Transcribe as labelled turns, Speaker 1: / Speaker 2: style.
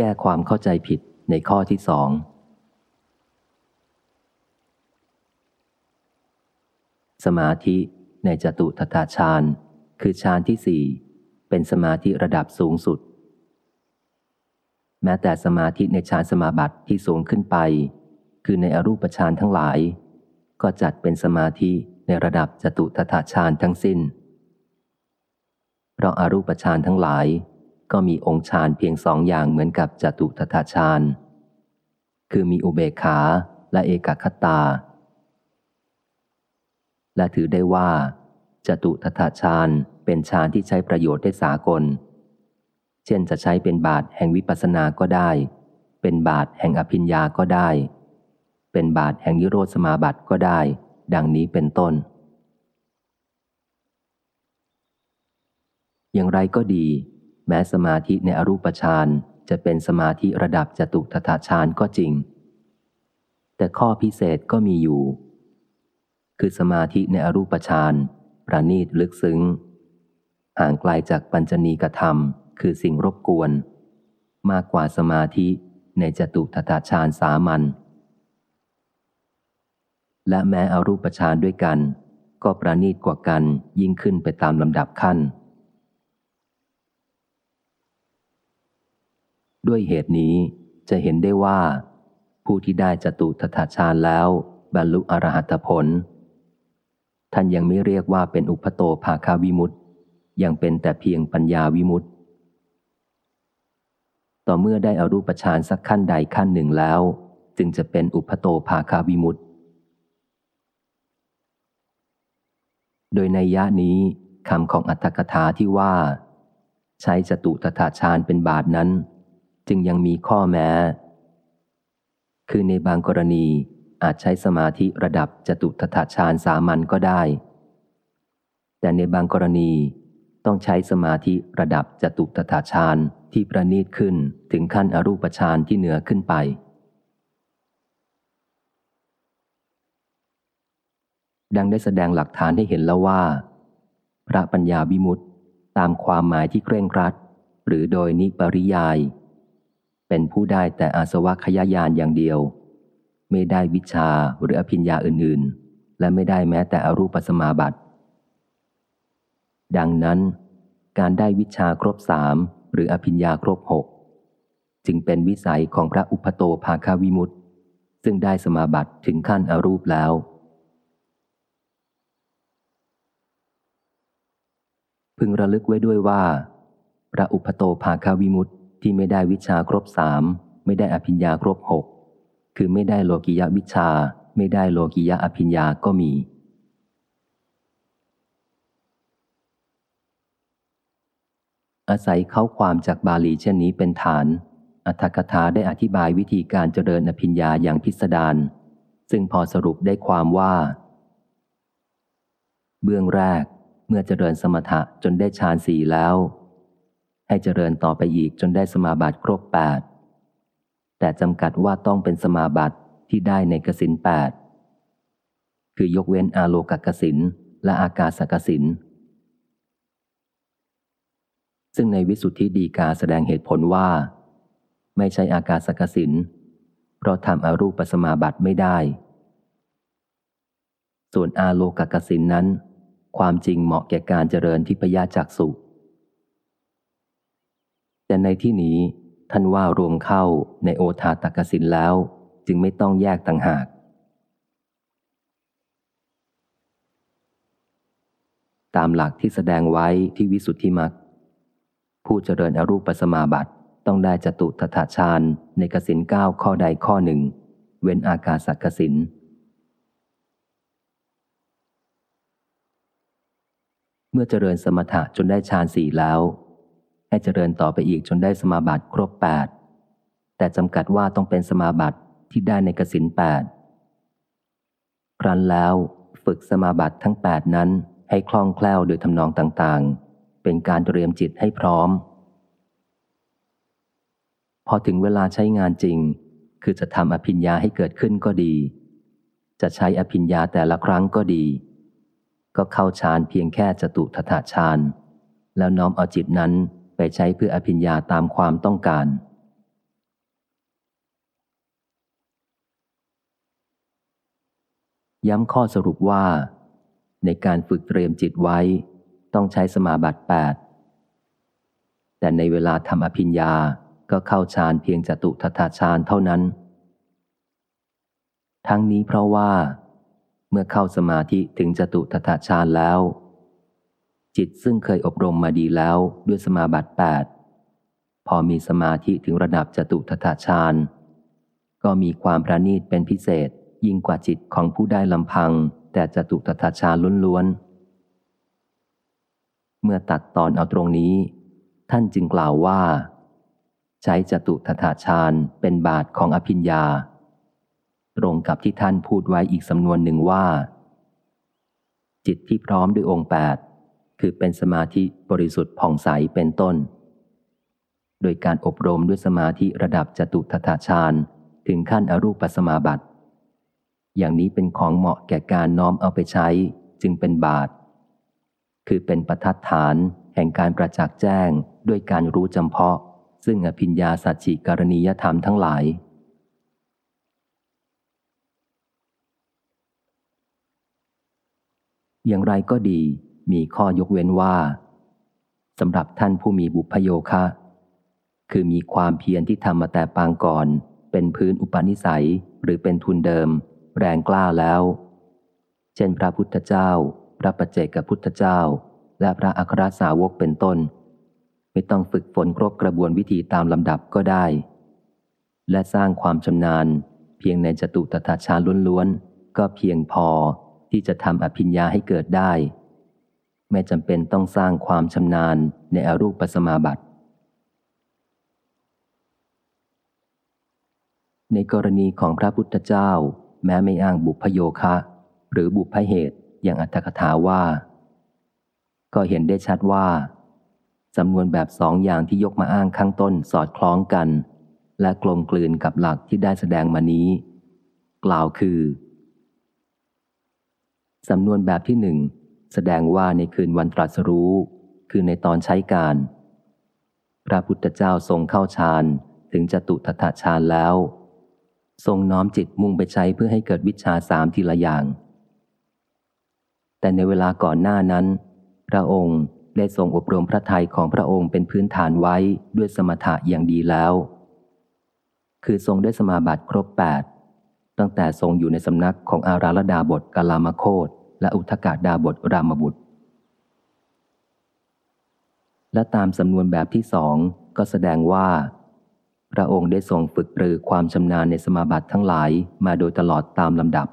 Speaker 1: แก้ความเข้าใจผิดในข้อที่สองสมาธิในจตุทตาฌานคือฌานที่สี่เป็นสมาธิระดับสูงสุด แม้แต่สมาธิในฌานสมาบัติที่สูงขึ้นไป คือในอรูปฌานทั้งหลาย ก็จัดเป็นสมาธิในระดับจตุทถาฌานทั้งสิ้น เพราะอารูปฌานทั้งหลาย ก็มีองค์ฌานเพียงสองอย่างเหมือนกับจตุทถาฌาน คือมีอุเบกขาและเอกคตา และถือได้ว่าจตุทถาฌานเป็นฌานที่ใช้ประโยชน์ได้สากล เช่นจะใช้เป็นบาทแห่งวิปัสสนาก็ได้ เป็นบาทแห่งอภิญญาก็ได้ เป็นบาทแห่งนิโรธสมาบัติก็ได้ ดังนี้เป็นต้น อย่างไรก็ดี แม้สมาธิในอรูปฌานจะเป็นสมาธิระดับจตุทถาฌานก็จริง แต่ข้อพิเศษก็มีอยู่ คือสมาธิในอรูปฌานประณีตลึกซึ้ง ห่างไกลาจากปัญจณีกธรรม คือสิ่งรบกวน มากกว่าสมาธิในจตุทถาฌานสามัญและแม้อารูปฌานด้วยกัน ก็ประณีตกว่ากันยิ่งขึ้นไปตามลำดับขั้น ด้วยเหตุนี้จะเห็นได้ว่า ผู้ที่ได้จตุทถาฌานแล้ว บรรลุอรหัตผล ท่านยังไม่เรียกว่าเป็นอุปโตภาคาวิมุตตยังเป็นแต่เพียงปัญญาวิมุตตต่อเมื่อได้อารูปฌานสักขั้นใดขั้นหนึ่งแล้ว จึงจะเป็นอุปโตภาคาวิมุตตโดยในยะนี้คำของอัตถกถาที่ว่า ใช้จตุตถาฌานเป็นบาทนั้น จึงยังมีข้อแม้ คือในบางกรณีอาจใช้สมาธิระดับจตุตถาฌานสามัญก็ได้ แต่ในบางกรณีต้องใช้สมาธิระดับจตุตถาฌานที่ประณีตขึ้นถึงขั้นอรูปฌานที่เหนือขึ้นไป ดังได้แสดงหลักฐานให้เห็นแล้วว่า พระปัญญาวิมุตตตามความหมายที่เคร่งครัด หรือโดยนิปริยาย เป็นผู้ได้แต่อาสวะขยายานอย่างเดียว ไม่ได้วิชาหรืออภิญญาอื่นๆ และไม่ได้แม้แต่อรูปสมาบัติ ดังนั้น การได้วิชาครบสามหรืออภิญญาครบหกจึงเป็นวิสัยของพระอุปโตภาคาวิมุตติซึ่งได้สมาบัติถึงขั้นอรูปแล้ว พึงระลึกไว้ด้วยว่า พระอุปโตภาคาวิมุตต ที่ไม่ได้วิชาครบสามไม่ได้อภิญญาครบหกคือไม่ได้โลกิยะวิชา ไม่ได้โลกิยะอภิญญาก็มี อาศัยเข้าความจากบาลีเช่นนี้เป็นฐาน อัธกถาได้อธิบายวิธีการเจริญอภิญญาอย่างพิสดารซึ่งพอสรุปได้ความว่า เบื้องแรกเมื่อเจริญสมถะจนได้ฌานสี่แล้ว ให้เจริญต่อไปอีกจนได้สมาบัติครบแปดแต่จำกัดว่าต้องเป็นสมาบัติที่ได้ในกสินแปดคือยกเว้นอาโลกกสินและอากาศกสินซึ่งในวิสุทธิดีกาแสดงเหตุผลว่า ไม่ใช่อากาศกสินเพราะทำอรูปสมาบัติไม่ได้ ส่วนอาโลกกสินนั้น ความจริงเหมาะแก่การเจริญทิพยาจักสุ แต่ในที่นี้ ท่านว่ารวมเข้าในโอทาตกสินแล้ว จึงไม่ต้องแยกต่างหาก ตามหลักที่แสดงไว้ที่วิสุทธิมักผู้เจริญอรูปสมาบัติต้องได้จตุตถาฌานในกสินเก้าข้อใดข้อหนึ่ง เว้นอากาศกสินเมื่อเจริญสมถะจนได้ฌานสี่แล้ว ให้เจริญต่อไปอีกจนได้สมาบัติครบแปดแต่จำกัดว่าต้องเป็นสมาบัติที่ได้ในกสินแปดครั้นแล้วฝึกสมาบัติทั้งแปดนั้นให้คล่องแคล่วโดยทำนองต่างๆ เป็นการเตรียมจิตให้พร้อม พอถึงเวลาใช้งานจริง คือจะทำอภิญญาให้เกิดขึ้นก็ดี จะใช้อภิญญาแต่ละครั้งก็ดี ก็เข้าฌานเพียงแค่จตุทถาฌานแล้วน้อมเอาจิตนั้น ไปใช้เพื่ออภิญญาตามความต้องการ ย้ำข้อสรุปว่า ในการฝึกเตรียมจิตไว้ ต้องใช้สมาบัติ 8 แต่ในเวลาทำอภิญญาก็เข้าฌานเพียงจตุทถาฌานเท่านั้น ทั้งนี้เพราะว่า เมื่อเข้าสมาธิถึงจตุทถาฌานแล้ว จิตซึ่งเคยอบรมมาดีแล้วด้วยสมาบัติแปดพอมีสมาธิถึงระดับจตุทัตฌานก็มีความประณีตเป็นพิเศษยิ่งกว่าจิตของผู้ได้ลำพัง แต่จตุตถาฌานล้วนๆ เมื่อตัดตอนเอาตรงนี้ ท่านจึงกล่าวว่า ใช้จตุตถาฌานเป็นบาทของอภิญญา ตรงกับที่ท่านพูดไว้อีกสำนวนหนึ่งว่า จิตที่พร้อมด้วยองค์แปด คือเป็นสมาธิบริสุทธิ์ผ่องใสเป็นต้น โดยการอบรมด้วยสมาธิระดับจตุตถาฌานถึงขั้นอรูปสมาบัติ อย่างนี้เป็นของเหมาะแก่การน้อมเอาไปใช้จึงเป็นบาท คือเป็นประทัดฐานแห่งการประจักษ์แจ้งด้วยการรู้จำเพาะ ซึ่งอภิญญาสัจฉิกรณียธรรมทั้งหลายอย่างไรก็ดี มีข้อยกเว้นว่าสำหรับท่านผู้มีบุพโยคะ คือมีความเพียรที่ทำมาแต่ปางก่อน เป็นพื้นอุปนิสัยหรือเป็นทุนเดิม แรงกล้าแล้ว เช่นพระพุทธเจ้า พระปัจเจกพุทธเจ้า และพระอัครสาวกเป็นต้น ไม่ต้องฝึกฝนครบกระบวนวิธีตามลำดับก็ได้ และสร้างความชำนาญ เพียงในจตุตถาชาล้วนๆก็เพียงพอที่จะทำอภิญญาให้เกิดได้ ไม่จำเป็นต้องสร้างความชำนาญในอรูปสมาบัติ ในกรณีของพระพุทธเจ้า แม้ไม่อ้างบุพโยคะ หรือบุพเหตุอย่างอัตถกถาว่า ก็เห็นได้ชัดว่าจำนวนแบบสองอย่างที่ยกมาอ้างข้างต้นสอดคล้องกัน และกลมกลืนกับหลักที่ได้แสดงมานี้ กล่าวคือสำนวนแบบที่หนึ่ง แสดงว่าในคืนวันตรัสรู้ คือในตอนใช้การ พระพุทธเจ้าทรงเข้าฌานถึงจตุทัตฌานแล้ว ทรงน้อมจิตมุ่งไปใช้เพื่อให้เกิดวิชาสามทีละอย่าง แต่ในเวลาก่อนหน้านั้น พระองค์ได้ทรงอบรมพระทัยของพระองค์เป็นพื้นฐานไว้ด้วยสมถะอย่างดีแล้ว คือทรงได้สมาบัติครบแปดตั้งแต่ทรงอยู่ในสำนักของอาราลดาบทกาลามโคต และอุทกาดาบทรามบุตร และตามสำนวนแบบที่สองก็แสดงว่า พระองค์ได้ทรงฝึกปรือความชำนาญในสมาบัติทั้งหลายมาโดยตลอดตามลำดับ